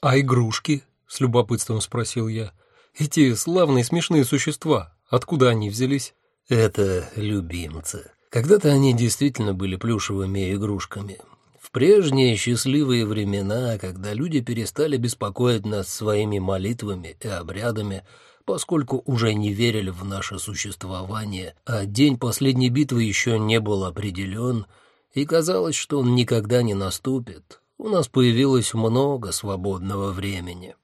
«А игрушки?» — с любопытством спросил я. «Эти славные смешные существа, откуда они взялись?» «Это любимцы. Когда-то они действительно были плюшевыми игрушками. В прежние счастливые времена, когда люди перестали беспокоить нас своими молитвами и обрядами, поскольку уже не верили в наше существование, а день последней битвы еще не был определен, и казалось, что он никогда не наступит, у нас появилось много свободного времени.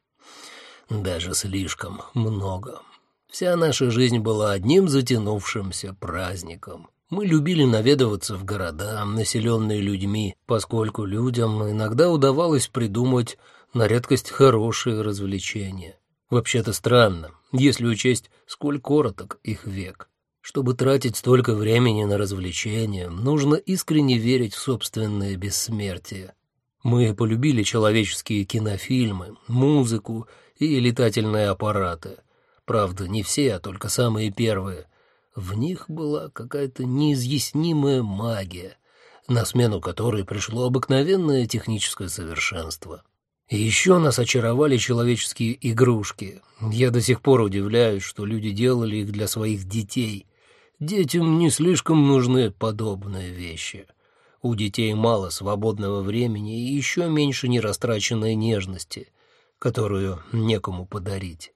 Даже слишком много. Вся наша жизнь была одним затянувшимся праздником. Мы любили наведываться в города, населенные людьми, поскольку людям иногда удавалось придумать на редкость хорошие развлечения. Вообще-то странно, если учесть, сколь короток их век. Чтобы тратить столько времени на развлечения, нужно искренне верить в собственное бессмертие. Мы полюбили человеческие кинофильмы, музыку и летательные аппараты. Правда, не все, а только самые первые. В них была какая-то неизъяснимая магия, на смену которой пришло обыкновенное техническое совершенство. И еще нас очаровали человеческие игрушки. Я до сих пор удивляюсь, что люди делали их для своих детей. Детям не слишком нужны подобные вещи. У детей мало свободного времени и еще меньше нерастраченной нежности, которую некому подарить.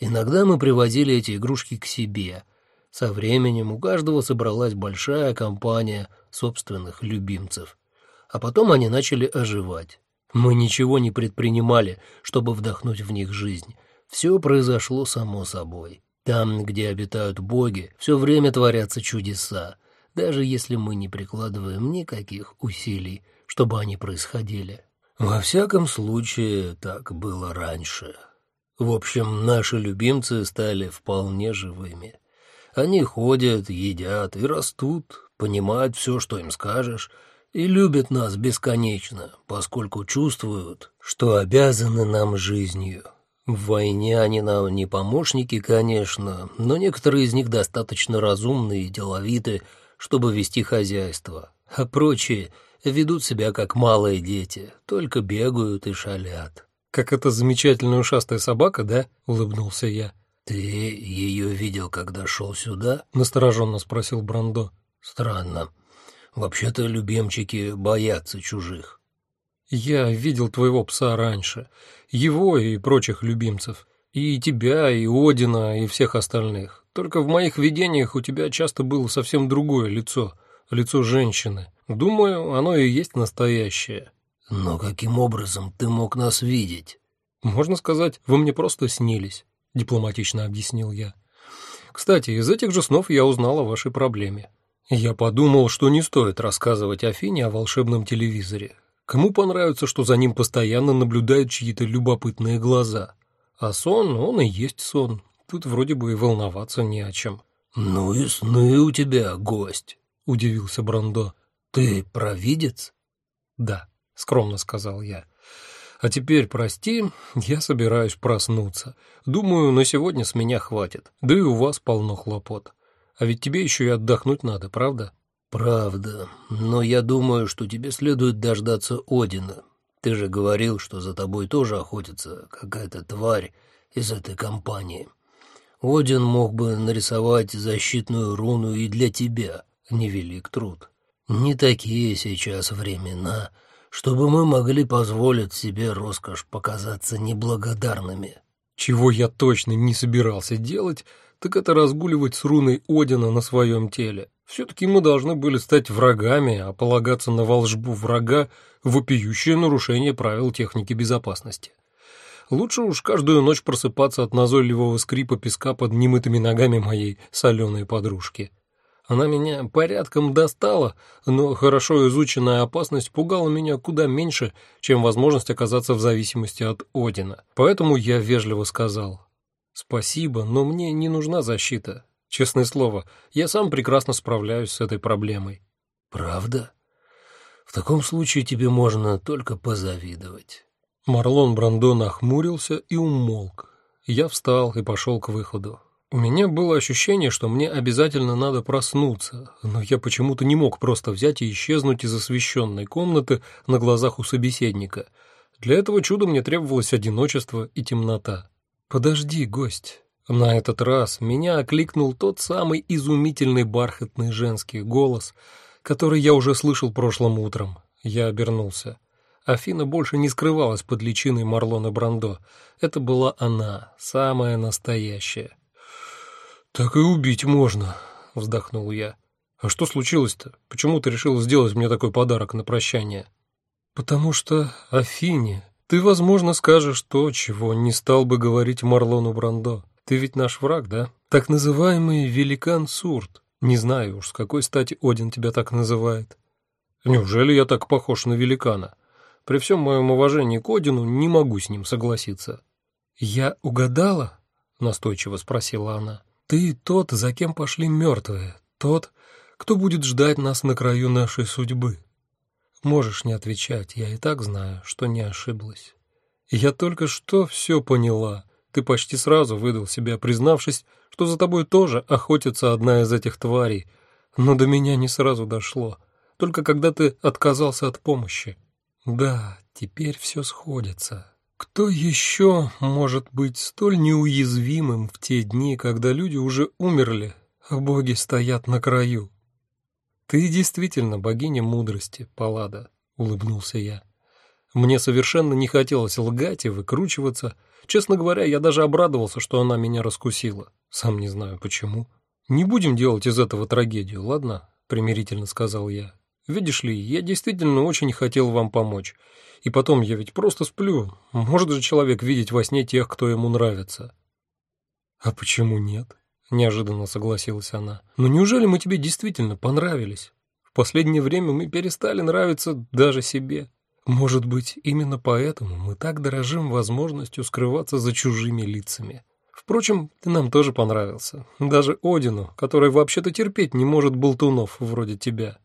Иногда мы привозили эти игрушки к себе. Со временем у каждого собралась большая компания собственных любимцев. А потом они начали оживать. Мы ничего не предпринимали, чтобы вдохнуть в них жизнь. Все произошло само собой. Там, где обитают боги, все время творятся чудеса даже если мы не прикладываем никаких усилий, чтобы они происходили. Во всяком случае, так было раньше. В общем, наши любимцы стали вполне живыми. Они ходят, едят и растут, понимают все, что им скажешь, и любят нас бесконечно, поскольку чувствуют, что обязаны нам жизнью. В войне они нам не помощники, конечно, но некоторые из них достаточно разумные и деловиты, чтобы вести хозяйство, а прочие ведут себя как малые дети, только бегают и шалят. «Как эта замечательная ушастая собака, да?» — улыбнулся я. «Ты ее видел, когда шел сюда?» — настороженно спросил Брандо. «Странно. Вообще-то любимчики боятся чужих». «Я видел твоего пса раньше, его и прочих любимцев, и тебя, и Одина, и всех остальных. Только в моих видениях у тебя часто было совсем другое лицо, лицо женщины. Думаю, оно и есть настоящее. Но каким образом ты мог нас видеть? Можно сказать, вы мне просто снились, дипломатично объяснил я. Кстати, из этих же снов я узнал о вашей проблеме. Я подумал, что не стоит рассказывать Афине о волшебном телевизоре. Кому понравится, что за ним постоянно наблюдают чьи-то любопытные глаза? А сон, он и есть сон. Тут вроде бы и волноваться не о чем. «Ну и сны у тебя, гость», — удивился Брандо. «Ты провидец?» «Да», — скромно сказал я. «А теперь, прости, я собираюсь проснуться. Думаю, на сегодня с меня хватит. Да и у вас полно хлопот. А ведь тебе еще и отдохнуть надо, правда?» «Правда. Но я думаю, что тебе следует дождаться Одина. Ты же говорил, что за тобой тоже охотится какая-то тварь из этой компании». Один мог бы нарисовать защитную руну и для тебя, невелик труд. Не такие сейчас времена, чтобы мы могли позволить себе роскошь показаться неблагодарными. Чего я точно не собирался делать, так это разгуливать с руной Одина на своем теле. Все-таки мы должны были стать врагами, а полагаться на волжбу врага — вопиющее нарушение правил техники безопасности. Лучше уж каждую ночь просыпаться от назойливого скрипа песка под немытыми ногами моей соленой подружки. Она меня порядком достала, но хорошо изученная опасность пугала меня куда меньше, чем возможность оказаться в зависимости от Одина. Поэтому я вежливо сказал «Спасибо, но мне не нужна защита. Честное слово, я сам прекрасно справляюсь с этой проблемой». «Правда? В таком случае тебе можно только позавидовать». Марлон Брандо нахмурился и умолк. Я встал и пошел к выходу. У меня было ощущение, что мне обязательно надо проснуться, но я почему-то не мог просто взять и исчезнуть из освещенной комнаты на глазах у собеседника. Для этого чуда мне требовалось одиночество и темнота. «Подожди, гость». На этот раз меня окликнул тот самый изумительный бархатный женский голос, который я уже слышал прошлым утром. Я обернулся. Афина больше не скрывалась под личиной Марлона Брандо. Это была она, самая настоящая. «Так и убить можно», — вздохнул я. «А что случилось-то? Почему ты решил сделать мне такой подарок на прощание?» «Потому что, Афине, ты, возможно, скажешь то, чего не стал бы говорить Марлону Брандо. Ты ведь наш враг, да? Так называемый великан Сурт. Не знаю уж, с какой стати Один тебя так называет». «Неужели я так похож на великана?» При всем моем уважении к Одину не могу с ним согласиться. «Я угадала?» — настойчиво спросила она. «Ты тот, за кем пошли мертвые, тот, кто будет ждать нас на краю нашей судьбы. Можешь не отвечать, я и так знаю, что не ошиблась. Я только что все поняла. Ты почти сразу выдал себя, признавшись, что за тобой тоже охотится одна из этих тварей, но до меня не сразу дошло, только когда ты отказался от помощи. Да, теперь все сходится. Кто еще может быть столь неуязвимым в те дни, когда люди уже умерли, а боги стоят на краю? Ты действительно богиня мудрости, Паллада, улыбнулся я. Мне совершенно не хотелось лгать и выкручиваться. Честно говоря, я даже обрадовался, что она меня раскусила. Сам не знаю почему. Не будем делать из этого трагедию, ладно? примирительно сказал я. Видишь ли, я действительно очень хотел вам помочь. И потом, я ведь просто сплю. Может же человек видеть во сне тех, кто ему нравится. А почему нет? Неожиданно согласилась она. Но неужели мы тебе действительно понравились? В последнее время мы перестали нравиться даже себе. Может быть, именно поэтому мы так дорожим возможностью скрываться за чужими лицами. Впрочем, ты нам тоже понравился. Даже Одину, который вообще-то терпеть не может болтунов вроде тебя.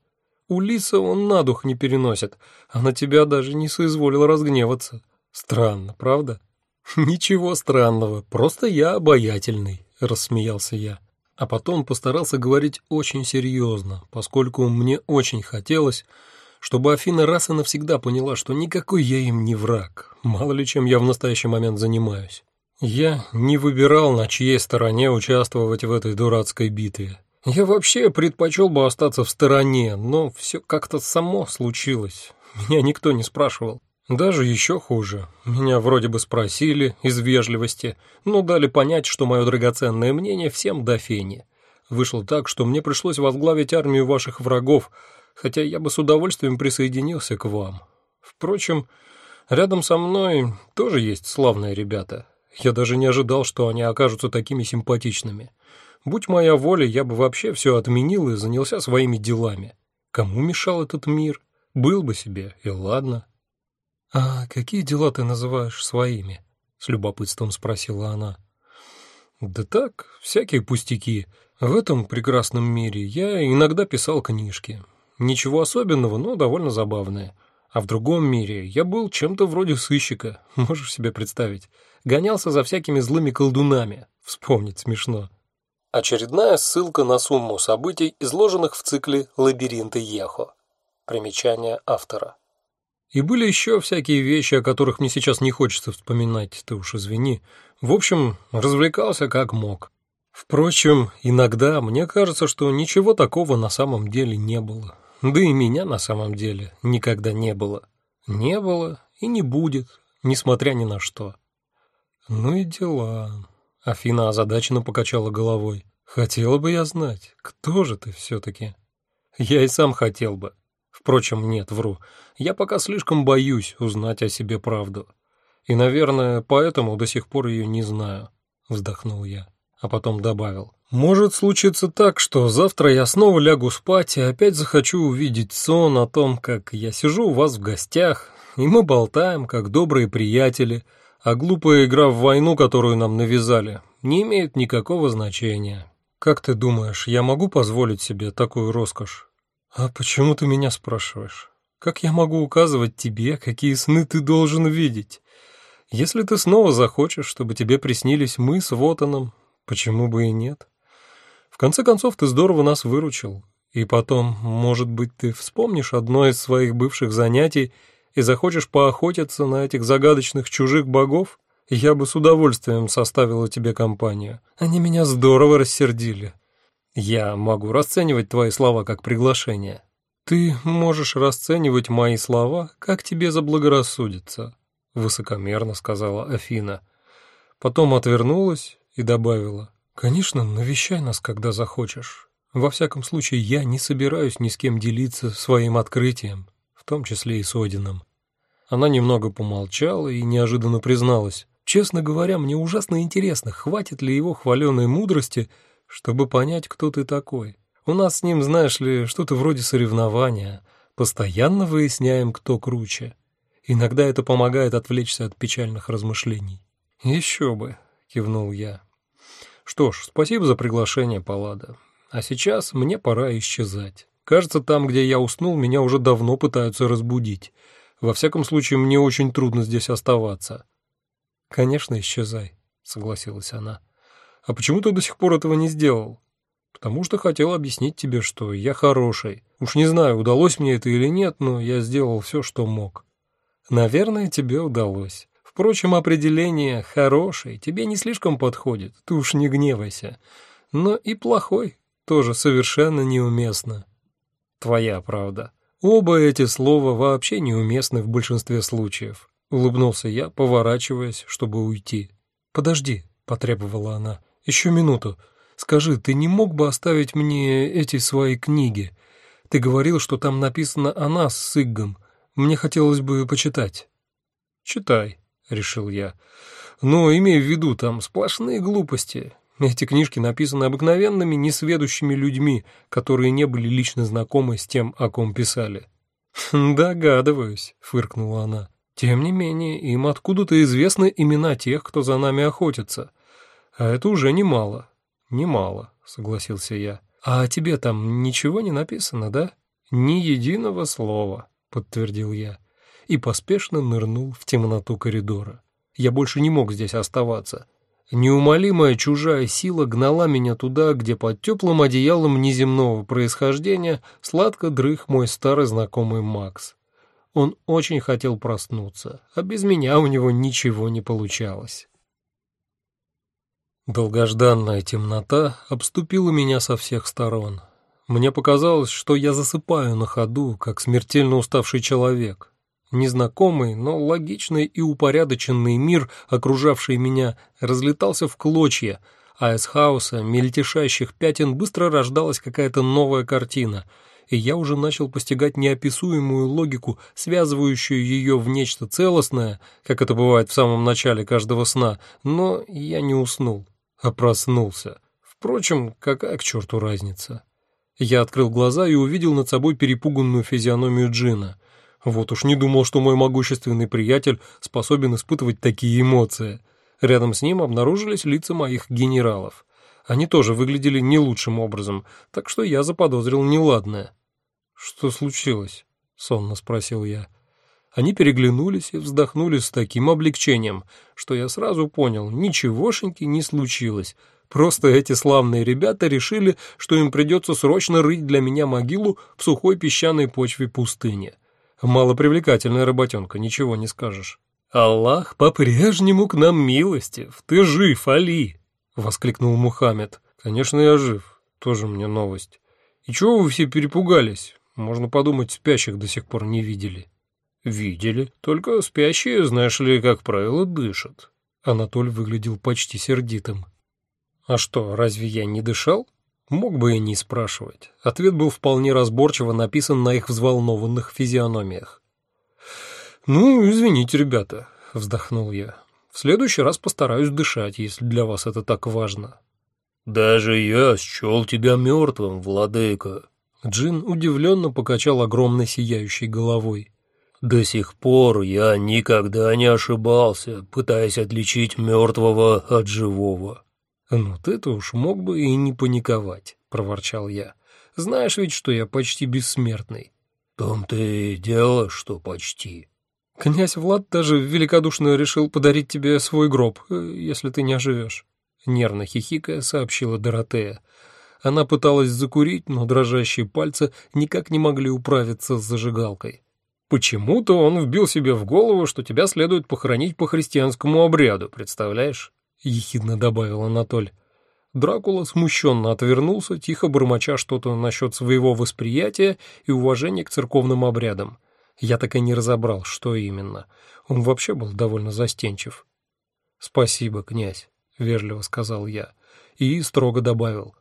У Лиса он на дух не переносит, а на тебя даже не соизволил разгневаться. Странно, правда? Ничего странного, просто я обаятельный, рассмеялся я. А потом постарался говорить очень серьезно, поскольку мне очень хотелось, чтобы Афина раз и навсегда поняла, что никакой я им не враг, мало ли чем я в настоящий момент занимаюсь. Я не выбирал, на чьей стороне участвовать в этой дурацкой битве. Я вообще предпочел бы остаться в стороне, но все как-то само случилось. Меня никто не спрашивал. Даже еще хуже. Меня вроде бы спросили из вежливости, но дали понять, что мое драгоценное мнение всем до фени. Вышло так, что мне пришлось возглавить армию ваших врагов, хотя я бы с удовольствием присоединился к вам. Впрочем, рядом со мной тоже есть славные ребята. Я даже не ожидал, что они окажутся такими симпатичными. Будь моя воля, я бы вообще все отменил и занялся своими делами. Кому мешал этот мир? Был бы себе, и ладно. — А какие дела ты называешь своими? — с любопытством спросила она. — Да так, всякие пустяки. В этом прекрасном мире я иногда писал книжки. Ничего особенного, но довольно забавные. А в другом мире я был чем-то вроде сыщика, можешь себе представить. Гонялся за всякими злыми колдунами. Вспомнить смешно. Очередная ссылка на сумму событий, изложенных в цикле «Лабиринты Ехо». Примечание автора. И были еще всякие вещи, о которых мне сейчас не хочется вспоминать, ты уж извини. В общем, развлекался как мог. Впрочем, иногда мне кажется, что ничего такого на самом деле не было. Да и меня на самом деле никогда не было. Не было и не будет, несмотря ни на что. Ну и дела. Афина озадаченно покачала головой. «Хотела бы я знать, кто же ты все-таки?» «Я и сам хотел бы. Впрочем, нет, вру. Я пока слишком боюсь узнать о себе правду. И, наверное, поэтому до сих пор ее не знаю», — вздохнул я, а потом добавил. «Может случиться так, что завтра я снова лягу спать и опять захочу увидеть сон о том, как я сижу у вас в гостях, и мы болтаем, как добрые приятели, — а глупая игра в войну, которую нам навязали, не имеет никакого значения. Как ты думаешь, я могу позволить себе такую роскошь? А почему ты меня спрашиваешь? Как я могу указывать тебе, какие сны ты должен видеть? Если ты снова захочешь, чтобы тебе приснились мы с Вотаном, почему бы и нет? В конце концов, ты здорово нас выручил. И потом, может быть, ты вспомнишь одно из своих бывших занятий и захочешь поохотиться на этих загадочных чужих богов, я бы с удовольствием составила тебе компанию. Они меня здорово рассердили. Я могу расценивать твои слова как приглашение. Ты можешь расценивать мои слова, как тебе заблагорассудится, высокомерно сказала Афина. Потом отвернулась и добавила: Конечно, навещай нас, когда захочешь. Во всяком случае, я не собираюсь ни с кем делиться своим открытием, в том числе и с Одином. Она немного помолчала и неожиданно призналась: "Честно говоря, мне ужасно интересно, хватит ли его хваленой мудрости, чтобы понять, кто ты такой. У нас с ним, знаешь ли, что-то вроде соревнования. Постоянно выясняем, кто круче. Иногда это помогает отвлечься от печальных размышлений". «Еще бы", кивнул я. Что ж, спасибо за приглашение, Паллада. А сейчас мне пора исчезать. Кажется, там, где я уснул, меня уже давно пытаются разбудить. Во всяком случае, мне очень трудно здесь оставаться. Конечно, исчезай, согласилась она. А почему ты до сих пор этого не сделал? Потому что хотел объяснить тебе, что я хороший. Уж не знаю, удалось мне это или нет, но я сделал все, что мог. Наверное, тебе удалось. Впрочем, определение «хороший» тебе не слишком подходит, ты уж не гневайся. Но и плохой тоже совершенно неуместно. Твоя правда. Оба эти слова вообще неуместны в большинстве случаев. Улыбнулся я, поворачиваясь, чтобы уйти. Подожди, потребовала она. Еще минуту. Скажи, ты не мог бы оставить мне эти свои книги? Ты говорил, что там написано о нас с Иггом. Мне хотелось бы почитать. Читай, решил я. Но имей в виду, там сплошные глупости. Эти книжки написаны обыкновенными, несведущими людьми, которые не были лично знакомы с тем, о ком писали. «Догадываюсь», — фыркнула она. «Тем не менее, им откуда-то известны имена тех, кто за нами охотится. А это уже немало». «Немало», — согласился я. «А тебе там ничего не написано, да?» «Ни единого слова», — подтвердил я. И поспешно нырнул в темноту коридора. Я больше не мог здесь оставаться. Неумолимая чужая сила гнала меня туда, где под теплым одеялом неземного происхождения сладко дрых мой старый знакомый Макс. Он очень хотел проснуться, а без меня у него ничего не получалось. Долгожданная темнота обступила меня со всех сторон. Мне показалось, что я засыпаю на ходу, как смертельно уставший человек. Незнакомый, но логичный и упорядоченный мир, окружавший меня, разлетался в клочья, а из хаоса мельтешащих пятен быстро рождалась какая-то новая картина, и я уже начал постигать неописуемую логику, связывающую ее в нечто целостное, как это бывает в самом начале каждого сна, но я не уснул, а проснулся. Впрочем, какая к черту разница? Я открыл глаза и увидел над собой перепуганную физиономию Джина — вот уж не думал, что мой могущественный приятель способен испытывать такие эмоции. Рядом с ним обнаружились лица моих генералов. Они тоже выглядели не лучшим образом, так что я заподозрил неладное. «Что случилось?» — сонно спросил я. Они переглянулись и вздохнули с таким облегчением, что я сразу понял, ничегошеньки не случилось. Просто эти славные ребята решили, что им придется срочно рыть для меня могилу в сухой песчаной почве пустыни. Малопривлекательная работенка, ничего не скажешь. «Аллах по-прежнему к нам милостив. Ты жив, Али!» — воскликнул Мухаммед. «Конечно, я жив. Тоже мне новость. И чего вы все перепугались? Можно подумать, спящих до сих пор не видели». «Видели. Только спящие, знаешь ли, как правило, дышат». Анатоль выглядел почти сердитым. «А что, разве я не дышал?» Мог бы и не спрашивать. Ответ был вполне разборчиво написан на их взволнованных физиономиях. «Ну, извините, ребята», — вздохнул я. «В следующий раз постараюсь дышать, если для вас это так важно». «Даже я счел тебя мертвым, владыка». Джин удивленно покачал огромной сияющей головой. «До сих пор я никогда не ошибался, пытаясь отличить мертвого от живого». «Ну ты-то уж мог бы и не паниковать», — проворчал я. «Знаешь ведь, что я почти бессмертный». «Том-то и дело, что почти». «Князь Влад даже великодушно решил подарить тебе свой гроб, э, если ты не оживешь», — нервно хихикая сообщила Доротея. Она пыталась закурить, но дрожащие пальцы никак не могли управиться с зажигалкой. Почему-то он вбил себе в голову, что тебя следует похоронить по христианскому обряду, представляешь? Ехидно добавил Анатоль. Дракула смущенно отвернулся, тихо бормоча что-то насчет своего восприятия и уважения к церковным обрядам. Я так и не разобрал, что именно. Он вообще был довольно застенчив. «Спасибо, князь», — вежливо сказал я, и строго добавил.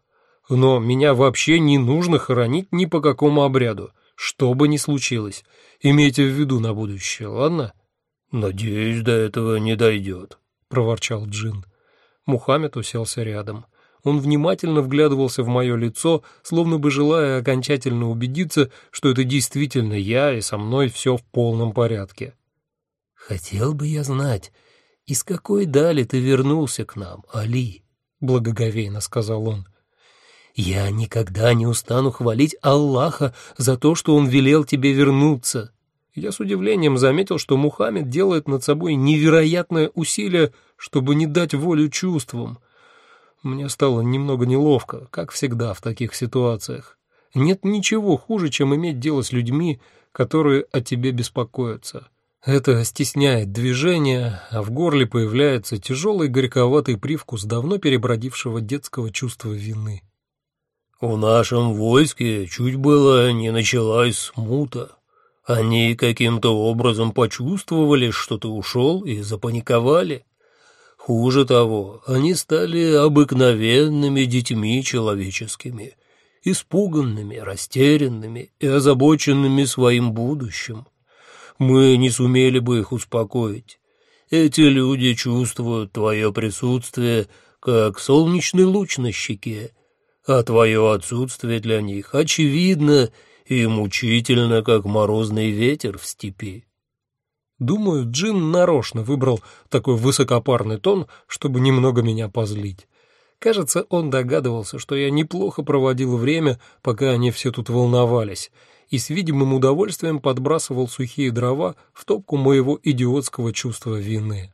«Но меня вообще не нужно хоронить ни по какому обряду, что бы ни случилось. Имейте в виду на будущее, ладно?» «Надеюсь, до этого не дойдет», — проворчал Джин. Мухаммед уселся рядом. Он внимательно вглядывался в мое лицо, словно бы желая окончательно убедиться, что это действительно я, и со мной все в полном порядке. «Хотел бы я знать, из какой дали ты вернулся к нам, Али?» — благоговейно сказал он. «Я никогда не устану хвалить Аллаха за то, что Он велел тебе вернуться». Я с удивлением заметил, что Мухаммед делает над собой невероятное усилие, чтобы не дать волю чувствам — мне стало немного неловко, как всегда в таких ситуациях. Нет ничего хуже, чем иметь дело с людьми, которые о тебе беспокоятся. Это стесняет движение, а в горле появляется тяжелый горьковатый привкус давно перебродившего детского чувства вины. «В нашем войске чуть было не началась смута. Они каким-то образом почувствовали, что ты ушел, и запаниковали. Хуже того, они стали обыкновенными детьми человеческими, испуганными, растерянными и озабоченными своим будущим. Мы не сумели бы их успокоить. Эти люди чувствуют твое присутствие, как солнечный луч на щеке, а твое отсутствие для них очевидно и мучительно, как морозный ветер в степи. Думаю, Джин нарочно выбрал такой высокопарный тон, чтобы немного меня позлить. Кажется, он догадывался, что я неплохо проводил время, пока они все тут волновались, и с видимым удовольствием подбрасывал сухие дрова в топку моего идиотского чувства вины.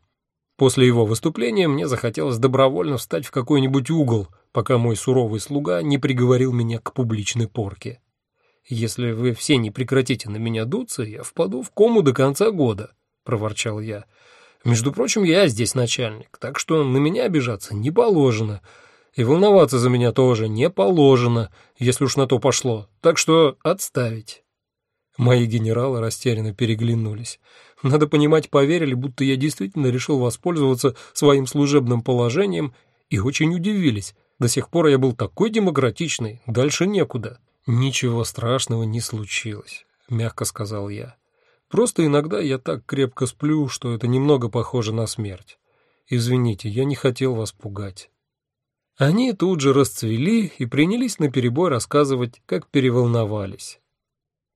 После его выступления мне захотелось добровольно встать в какой-нибудь угол, пока мой суровый слуга не приговорил меня к публичной порке. Если вы все не прекратите на меня дуться, я впаду в кому до конца года проворчал я. «Между прочим, я здесь начальник, так что на меня обижаться не положено. И волноваться за меня тоже не положено, если уж на то пошло. Так что отставить». Мои генералы растерянно переглянулись. Надо понимать, поверили, будто я действительно решил воспользоваться своим служебным положением, и очень удивились. До сих пор я был такой демократичный, дальше некуда. «Ничего страшного не случилось», — мягко сказал я. Просто иногда я так крепко сплю, что это немного похоже на смерть. Извините, я не хотел вас пугать». Они тут же расцвели и принялись наперебой рассказывать, как переволновались.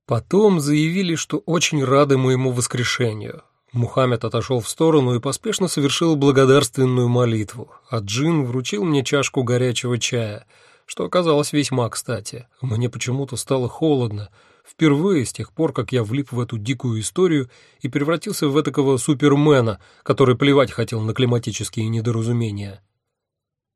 Потом заявили, что очень рады моему воскрешению. Мухаммед отошел в сторону и поспешно совершил благодарственную молитву, а Джин вручил мне чашку горячего чая, что оказалось весьма кстати. Мне почему-то стало холодно, Впервые с тех пор, как я влип в эту дикую историю и превратился в этакого супермена, который плевать хотел на климатические недоразумения.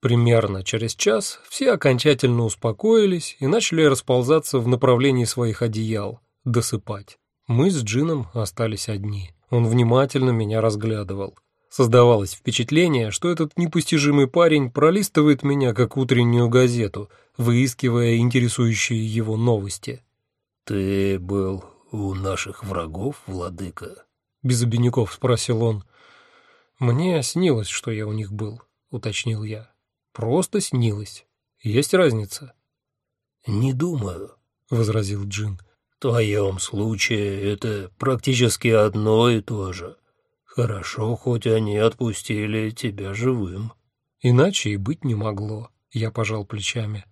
Примерно через час все окончательно успокоились и начали расползаться в направлении своих одеял, досыпать. Мы с Джином остались одни. Он внимательно меня разглядывал. Создавалось впечатление, что этот непостижимый парень пролистывает меня, как утреннюю газету, выискивая интересующие его новости. «Ты был у наших врагов, владыка?» — без обиняков спросил он. «Мне снилось, что я у них был», — уточнил я. «Просто снилось. Есть разница?» «Не думаю», — возразил Джин. «В твоем случае это практически одно и то же. Хорошо, хоть они отпустили тебя живым». «Иначе и быть не могло», — я пожал плечами.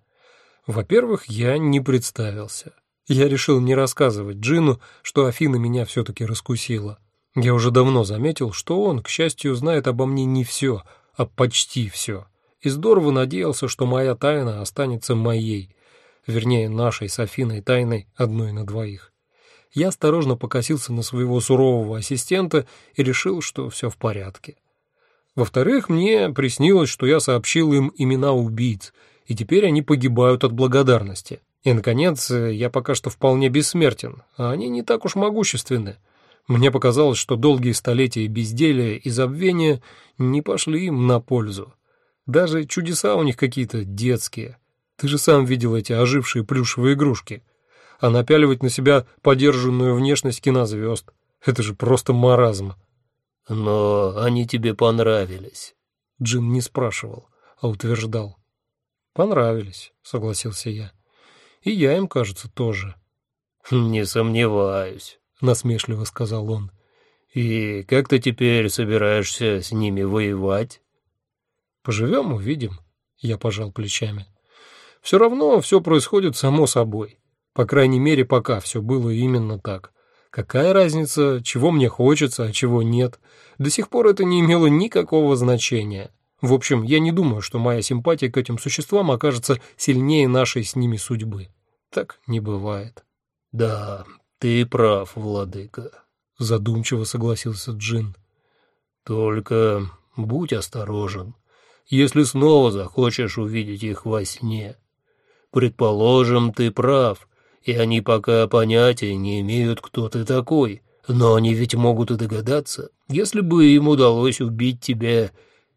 «Во-первых, я не представился. Я решил не рассказывать Джину, что Афина меня все-таки раскусила. Я уже давно заметил, что он, к счастью, знает обо мне не все, а почти все. И здорово надеялся, что моя тайна останется моей, вернее, нашей с Афиной тайной одной на двоих. Я осторожно покосился на своего сурового ассистента и решил, что все в порядке. Во-вторых, мне приснилось, что я сообщил им имена убийц, и теперь они погибают от благодарности. И, наконец, я пока что вполне бессмертен, а они не так уж могущественны. Мне показалось, что долгие столетия безделия и забвения не пошли им на пользу. Даже чудеса у них какие-то детские. Ты же сам видел эти ожившие плюшевые игрушки. А напяливать на себя подержанную внешность кинозвезд — это же просто маразм. Но они тебе понравились. Джин не спрашивал, а утверждал. Понравились, согласился я. И я им, кажется, тоже. Не сомневаюсь, насмешливо сказал он. И как ты теперь собираешься с ними воевать? Поживем, увидим, я пожал плечами. Все равно все происходит само собой. По крайней мере, пока все было именно так. Какая разница, чего мне хочется, а чего нет? До сих пор это не имело никакого значения. В общем, я не думаю, что моя симпатия к этим существам окажется сильнее нашей с ними судьбы. Так не бывает. Да, ты прав, владыка, задумчиво согласился Джин. Только будь осторожен, если снова захочешь увидеть их во сне. Предположим, ты прав, и они пока понятия не имеют, кто ты такой. Но они ведь могут и догадаться, если бы им удалось убить тебя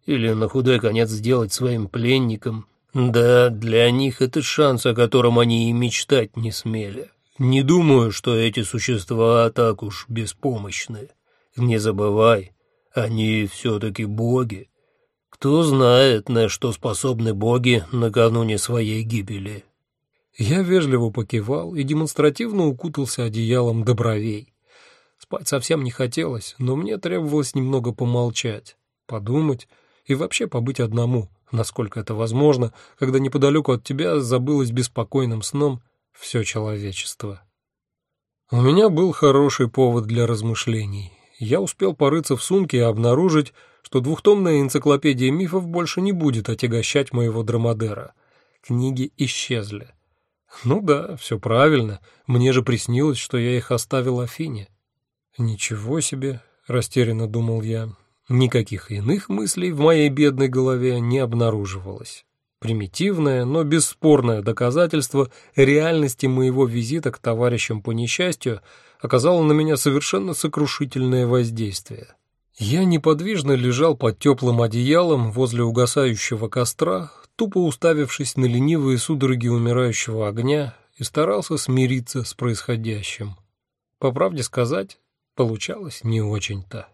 или на худой конец сделать своим пленником. Да, для них это шанс, о котором они и мечтать не смели. Не думаю, что эти существа так уж беспомощны. Не забывай, они все-таки боги. Кто знает, на что способны боги накануне своей гибели. Я вежливо покивал и демонстративно укутался одеялом до бровей. Спать совсем не хотелось, но мне требовалось немного помолчать, подумать и вообще побыть одному, насколько это возможно, когда неподалеку от тебя забылось беспокойным сном все человечество. У меня был хороший повод для размышлений. Я успел порыться в сумке и обнаружить, что двухтомная энциклопедия мифов больше не будет отягощать моего драмадера. Книги исчезли. Ну да, все правильно. Мне же приснилось, что я их оставил Афине. Ничего себе, растерянно думал я. Никаких иных мыслей в моей бедной голове не обнаруживалось. Примитивное, но бесспорное доказательство реальности моего визита к товарищам по несчастью оказало на меня совершенно сокрушительное воздействие. Я неподвижно лежал под теплым одеялом возле угасающего костра, тупо уставившись на ленивые судороги умирающего огня, и старался смириться с происходящим. По правде сказать, получалось не очень-то.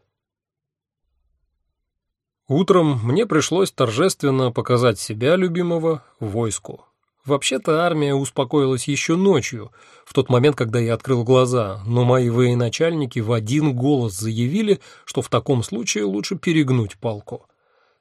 Утром мне пришлось торжественно показать себя любимого войску. Вообще-то армия успокоилась еще ночью, в тот момент, когда я открыл глаза, но мои военачальники в один голос заявили, что в таком случае лучше перегнуть палку.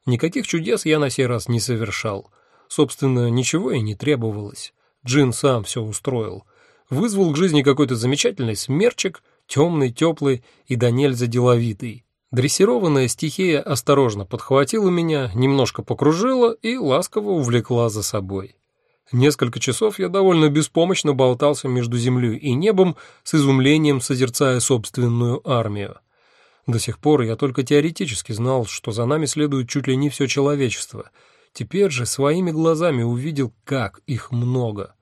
Никаких чудес я на сей раз не совершал. Собственно, ничего и не требовалось. Джин сам все устроил. Вызвал к жизни какой-то замечательный смерчик, темный, теплый и до нельзя деловитый. Дрессированная стихия осторожно подхватила меня, немножко покружила и ласково увлекла за собой. Несколько часов я довольно беспомощно болтался между землей и небом, с изумлением созерцая собственную армию. До сих пор я только теоретически знал, что за нами следует чуть ли не все человечество. Теперь же своими глазами увидел, как их много.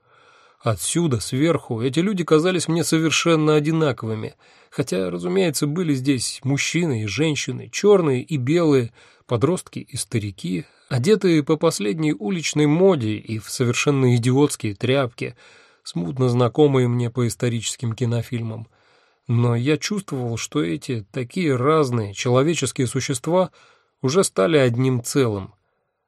Отсюда, сверху, эти люди казались мне совершенно одинаковыми, хотя, разумеется, были здесь мужчины и женщины, черные и белые, подростки и старики, одетые по последней уличной моде и в совершенно идиотские тряпки, смутно знакомые мне по историческим кинофильмам. Но я чувствовал, что эти такие разные человеческие существа уже стали одним целым.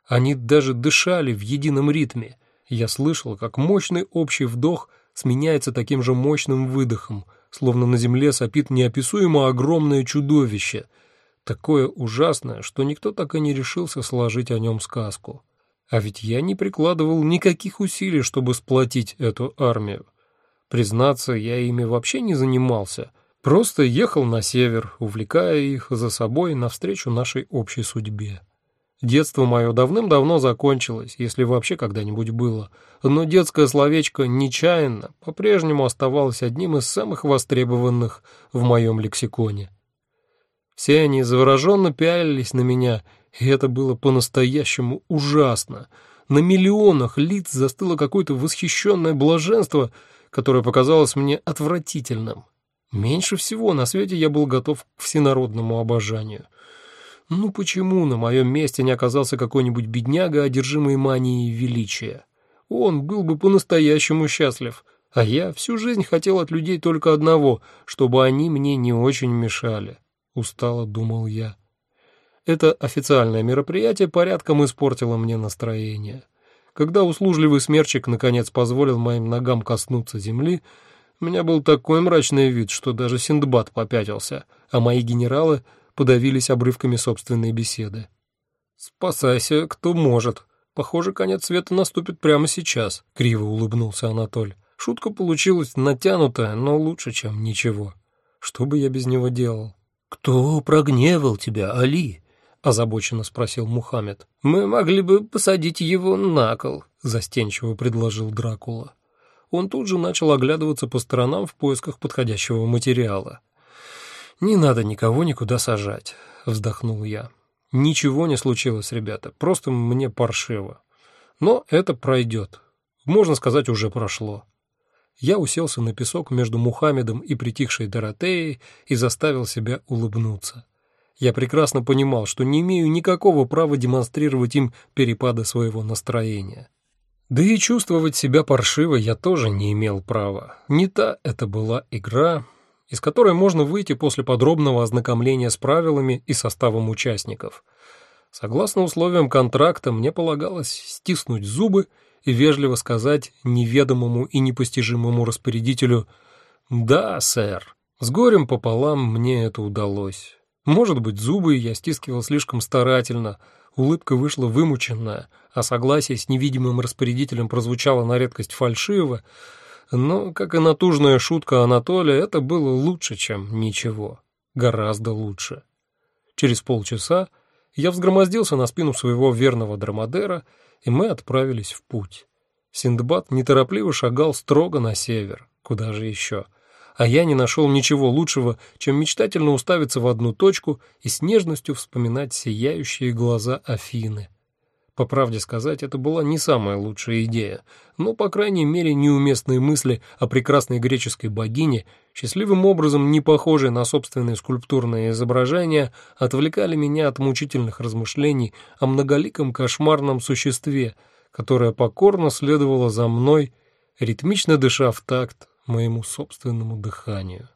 Они даже дышали в едином ритме. Я слышал, как мощный общий вдох сменяется таким же мощным выдохом, словно на земле сопит неописуемо огромное чудовище — такое ужасное, что никто так и не решился сложить о нем сказку. А ведь я не прикладывал никаких усилий, чтобы сплотить эту армию. Признаться, я ими вообще не занимался, просто ехал на север, увлекая их за собой навстречу нашей общей судьбе. Детство мое давным-давно закончилось, если вообще когда-нибудь было, но детское словечко «нечаянно» по-прежнему оставалось одним из самых востребованных в моем лексиконе. Все они завороженно пялились на меня, и это было по-настоящему ужасно. На миллионах лиц застыло какое-то восхищенное блаженство, которое показалось мне отвратительным. Меньше всего на свете я был готов к всенародному обожанию. Ну почему на моем месте не оказался какой-нибудь бедняга, одержимый манией величия? Он был бы по-настоящему счастлив, а я всю жизнь хотел от людей только одного, чтобы они мне не очень мешали. Устало думал я. Это официальное мероприятие порядком испортило мне настроение. Когда услужливый смерчик наконец позволил моим ногам коснуться земли, у меня был такой мрачный вид, что даже Синдбад попятился, а мои генералы подавились обрывками собственной беседы. «Спасайся, кто может. Похоже, конец света наступит прямо сейчас», — криво улыбнулся Анатоль. Шутка получилась натянутая, но лучше, чем ничего. Что бы я без него делал? «Кто прогневал тебя, Али?» — озабоченно спросил Мухаммед. «Мы могли бы посадить его на кол», — застенчиво предложил Дракула он тут же начал оглядываться по сторонам в поисках подходящего материала. «Не надо никого никуда сажать», — вздохнул я. «Ничего не случилось, ребята, просто мне паршиво. Но это пройдет. Можно сказать, уже прошло». Я уселся на песок между Мухаммедом и притихшей Доротеей и заставил себя улыбнуться. Я прекрасно понимал, что не имею никакого права демонстрировать им перепады своего настроения. Да и чувствовать себя паршиво я тоже не имел права. Не та это была игра, из которой можно выйти после подробного ознакомления с правилами и составом участников. Согласно условиям контракта, мне полагалось стиснуть зубы и вежливо сказать неведомому и непостижимому распорядителю «Да, сэр». С горем пополам мне это удалось. Может быть, зубы я стискивал слишком старательно, улыбка вышла вымученная — а согласие с невидимым распорядителем прозвучало на редкость фальшиво, но, как и натужная шутка Анатолия, это было лучше, чем ничего. Гораздо лучше. Через полчаса я взгромоздился на спину своего верного драмадера, и мы отправились в путь. Синдбад неторопливо шагал строго на север, куда же еще, а я не нашел ничего лучшего, чем мечтательно уставиться в одну точку и с нежностью вспоминать сияющие глаза Афины, по правде сказать, это была не самая лучшая идея, но, по крайней мере, неуместные мысли о прекрасной греческой богине, счастливым образом не похожие на собственные скульптурные изображения, отвлекали меня от мучительных размышлений о многоликом кошмарном существе, которое покорно следовало за мной, ритмично дыша в такт моему собственному дыханию.